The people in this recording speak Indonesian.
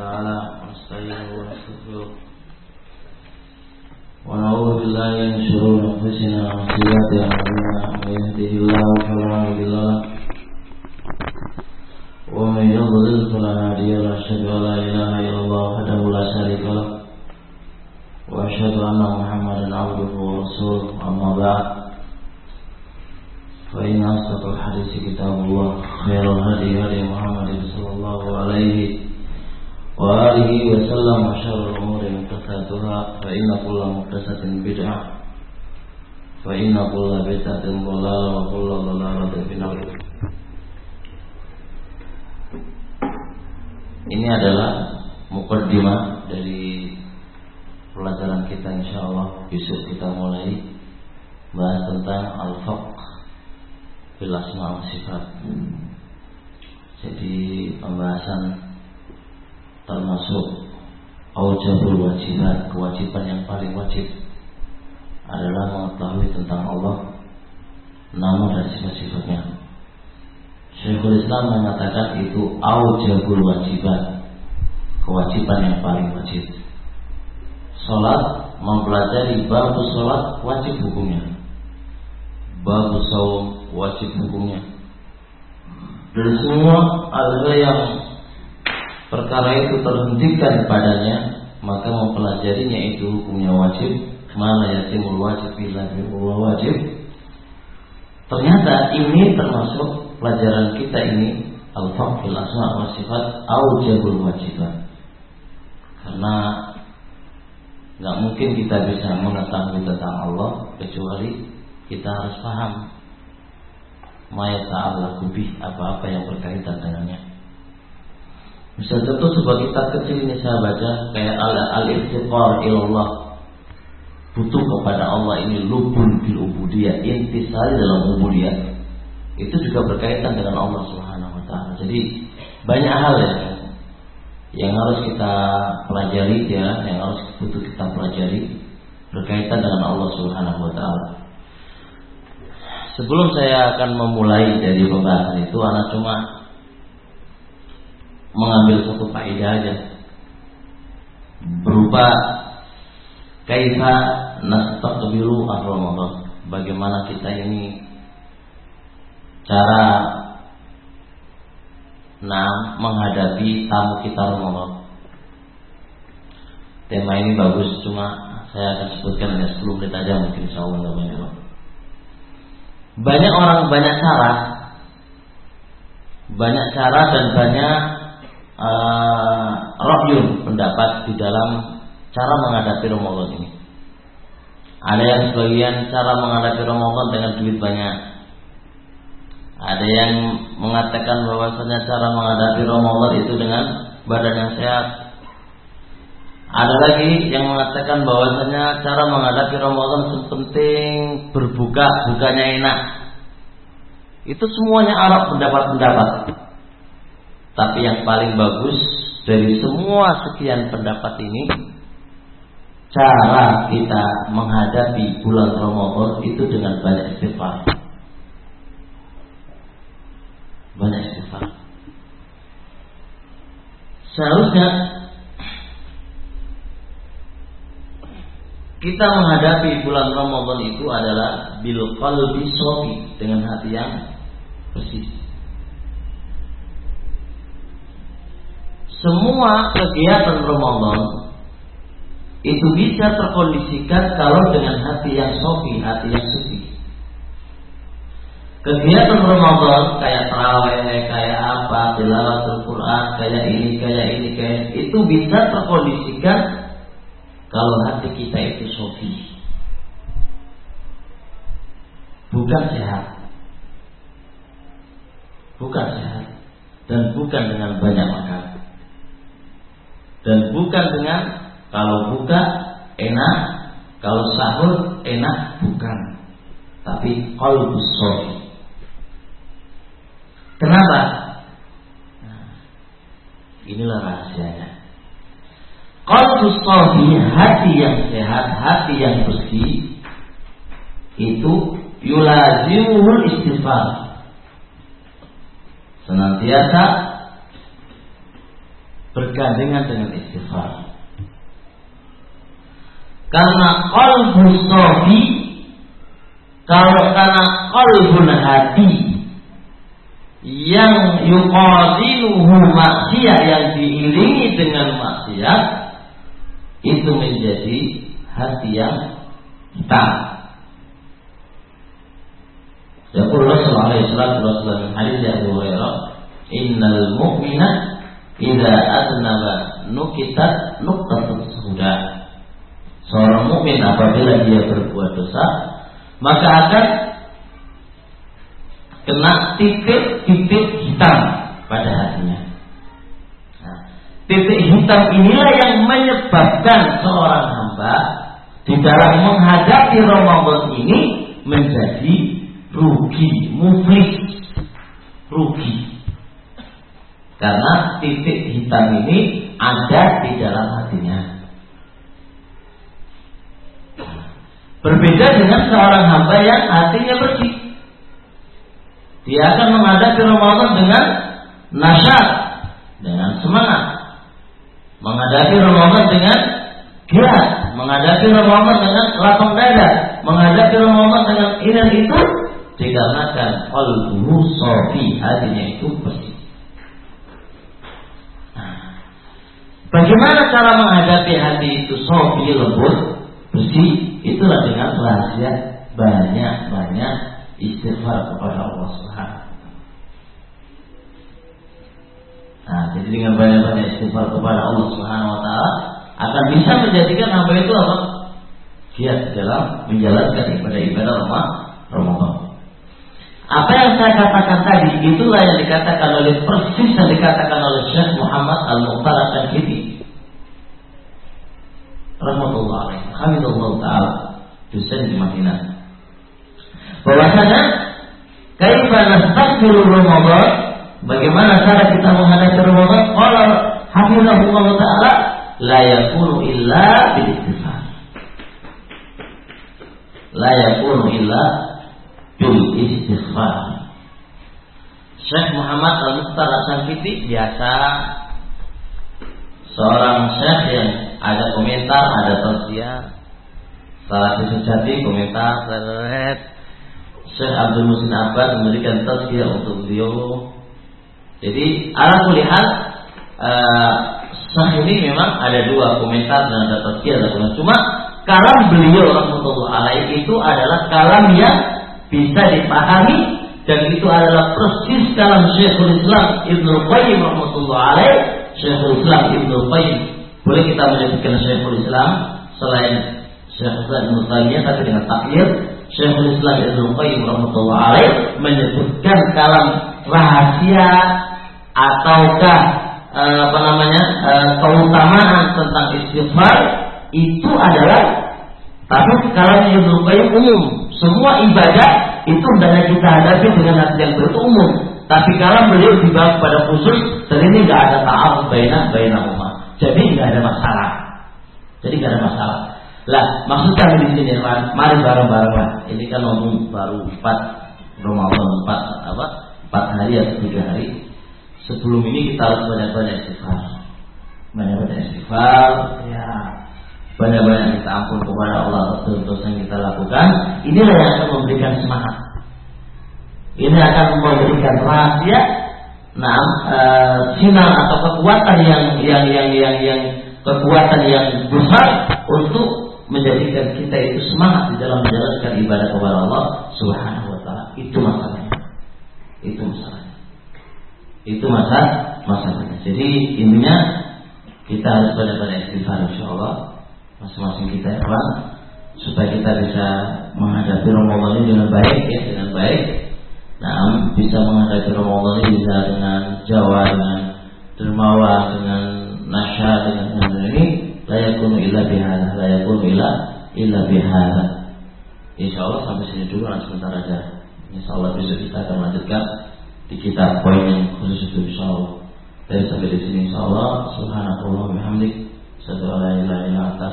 تعالى ونستعينه ونستغفره. ونعوذ بالله من شرور أنفسنا وسيئات أعمالنا. من يهده الله فلا مضل له ومن يضلل فلا هادي له. أشهد أن لا إله إلا الله وحده لا شريك له وأشهد أن محمدا عبده ورسوله. أما بعد فإن أصدق الحديث كتاب الله خير الهدي هدي محمد صلى الله عليه وآله وسلم وشر الأمور محدثاتها فإن كل محدثة بدعة فإن كل بدعة ضلالة وكل ضلالة في النار Ini adalah mukaddimah dari pelajaran kita insyaallah besok kita mulai bahas tentang al-faqh fil asma sifat. Jadi pembahasan termasuk aujabul wajibat, kewajiban yang paling wajib adalah mengetahui tentang Allah nama dan sifat-sifatnya. Syekhul Islam mengatakan itu aujabul wajibat, kewajiban yang paling wajib. Salat mempelajari bab salat wajib hukumnya. Bab saum wajib hukumnya. Dan semua ada yang perkara itu terhentikan padanya, maka mempelajarinya itu hukumnya wajib. Mana yatimul wajib bila wajib. Ternyata ini termasuk pelajaran kita ini al-faqhil asma wa sifat aujabul wajibat. Karena nggak mungkin kita bisa mengetahui tentang Allah kecuali kita harus paham maya ta'ala kubih apa-apa yang berkaitan dengannya. Misal contoh sebuah kitab kecil ini saya baca kayak al-iftiqar ilallah butuh kepada Allah ini lubun bil ubudiyah intisari dalam ubudiyah itu juga berkaitan dengan Allah Subhanahu wa taala. Jadi banyak hal ya yang harus kita pelajari ya, yang harus butuh kita pelajari berkaitan dengan Allah Subhanahu wa taala. Sebelum saya akan memulai dari pembahasan itu, anak cuma mengambil satu faedah aja berupa kaifa nastaqbilu Ramadan. Bagaimana kita ini cara nah menghadapi tamu kita Ramadan. Tema ini bagus, cuma saya akan sebutkan hanya 10 menit aja mungkin insya banyak banyak orang banyak cara banyak cara dan banyak uh, rohyun pendapat di dalam cara menghadapi Ramadan ini ada yang sebagian cara menghadapi Ramadan dengan duit banyak ada yang mengatakan bahwasanya cara menghadapi Ramadan itu dengan badan yang sehat ada lagi yang mengatakan bahwasanya cara menghadapi Ramadan sepenting berbuka, bukanya enak. Itu semuanya Arab pendapat-pendapat. Tapi yang paling bagus dari semua sekian pendapat ini cara kita menghadapi bulan Ramadan itu dengan banyak istighfar. Banyak istighfar. Seharusnya kita menghadapi bulan Ramadan itu adalah bil qalbi dengan hati yang bersih. Semua kegiatan Ramadan itu bisa terkondisikan kalau dengan hati yang sofi, hati yang suci. Kegiatan Ramadan kayak terawih, kayak apa, tilawatul Quran, kayak ini, kayak ini, kayak itu bisa terkondisikan kalau hati kita itu sofi. Bukan sehat. Bukan sehat. Dan bukan dengan banyak bukan dengan kalau buka enak. Kalau sahur enak bukan. Tapi kalau sofi kenapa? Nah, inilah rahasianya. Qalbu sofi hati yang sehat, hati yang bersih itu yulazimul istighfar. Senantiasa bergandengan dengan istighfar. Karena qalbu sofi kalau karena qalbun hati yang yuqadiluhu maksiat yang diiringi dengan maksiat itu menjadi hati yang hitam. Yaqul Rasulullah alaihi salatu wasallam hadis Abu Hurairah, "Innal mu'mina idza adnaba nukitat nuqtatun sudah." Seorang mukmin apabila dia berbuat dosa, maka akan kena titik-titik hitam pada hatinya. Nah, titik hitam inilah yang menyebabkan seorang hamba di dalam menghadapi Ramadan ini menjadi rugi, muflis, rugi. Karena titik hitam ini ada di dalam hatinya. Berbeda dengan seorang hamba yang hatinya bersih. Dia akan menghadapi Ramadan dengan nasyat, dengan semangat. Menghadapi Ramadan dengan giat, menghadapi Ramadan dengan lapang dada, menghadapi Ramadan dengan ini dan itu dikarenakan qalbuhu sofi, hatinya itu bersih. Nah, bagaimana cara menghadapi hati itu sofi lembut, bersih? Itulah dengan rahasia banyak-banyak istighfar kepada Allah Subhanahu Nah, jadi dengan banyak-banyak istighfar kepada Allah Subhanahu wa taala akan bisa menjadikan hamba itu apa? Giat dalam menjalankan ibadah-ibadah Ramadan. Apa yang saya katakan tadi itulah yang dikatakan oleh persis yang dikatakan oleh Syekh Muhammad Al-Mukhtar Al-Kidi rahmatullah hamidullah taala. Dosen di Madinah. Bahwasanya kaifa nastaghfiru Ramadan? Bagaimana cara kita menghadapi Ramadan? Qala hafizahullah taala la yakunu illa bil istighfar la yakunu illa bil istighfar Syekh Muhammad Al-Mukhtar Al-Sankiti biasa seorang syekh yang ada komentar, ada tausiah. Salah satu sejati komentar terkait Syekh Abdul Musin Abbas memberikan tausiah untuk beliau. Jadi ala kulihat uh, Syekh ini memang ada dua komentar dan ada tausiah ada komentar. Cuma kalam beliau rahmatullah alaih itu adalah kalam yang bisa dipahami dan itu adalah persis kalam Syekhul Islam Ibnu Qayyim rahmatullah alaih Syekhul Islam Ibnu Qayyim boleh kita menyebutkan Syekhul Islam selain Syekhul Islam Ibnu Taimiyah tapi dengan takyir Syekhul Islam Ibnu Qayyim rahmatullah alaih menyebutkan kalam rahasia ataukah e, apa namanya e, keutamaan tentang istighfar itu adalah tapi kalau Ibnu Qayyim umum. Semua ibadah itu hendaknya kita hadapi dengan hati yang berumum tapi kalau beliau dibawa pada khusus dan ini nggak ada ta'awud baina baina umat jadi nggak ada masalah. Jadi nggak ada masalah. Lah, maksud kami di sini, mari bareng-bareng. Ini kan ngomong baru empat Ramadan empat apa? Empat hari atau tiga hari. Sebelum ini kita harus banyak-banyak istighfar. Banyak-banyak istighfar, ya banyak-banyak kita ampun kepada Allah atas dosa yang kita lakukan. Inilah yang akan memberikan semangat. Ini akan memberikan rahasia nah e, sinar atau kekuatan yang yang yang yang yang kekuatan yang besar untuk menjadikan kita itu semangat di dalam menjalankan ibadah kepada Allah Subhanahu wa taala. Itu masalahnya. Itu masalahnya. Itu masalah masalahnya. Jadi intinya kita harus benar-benar istighfar insyaallah masing-masing kita ya supaya kita bisa menghadapi Ramadan dengan baik ya dengan baik Nah, bisa menghadapi Ramadan ini bisa dengan Jawa, dengan dermawan, dengan nasya, dengan ini layakun illa bihada, layakun illa illa bihada. Insya Allah sampai sini dulu sebentar aja. Insya Allah besok kita akan lanjutkan di kitab poin yang khusus itu Insya Allah. Dari sampai di sini Insya Allah. Subhanallah wa bihamdik. Asyhadu an la ilaha illa anta.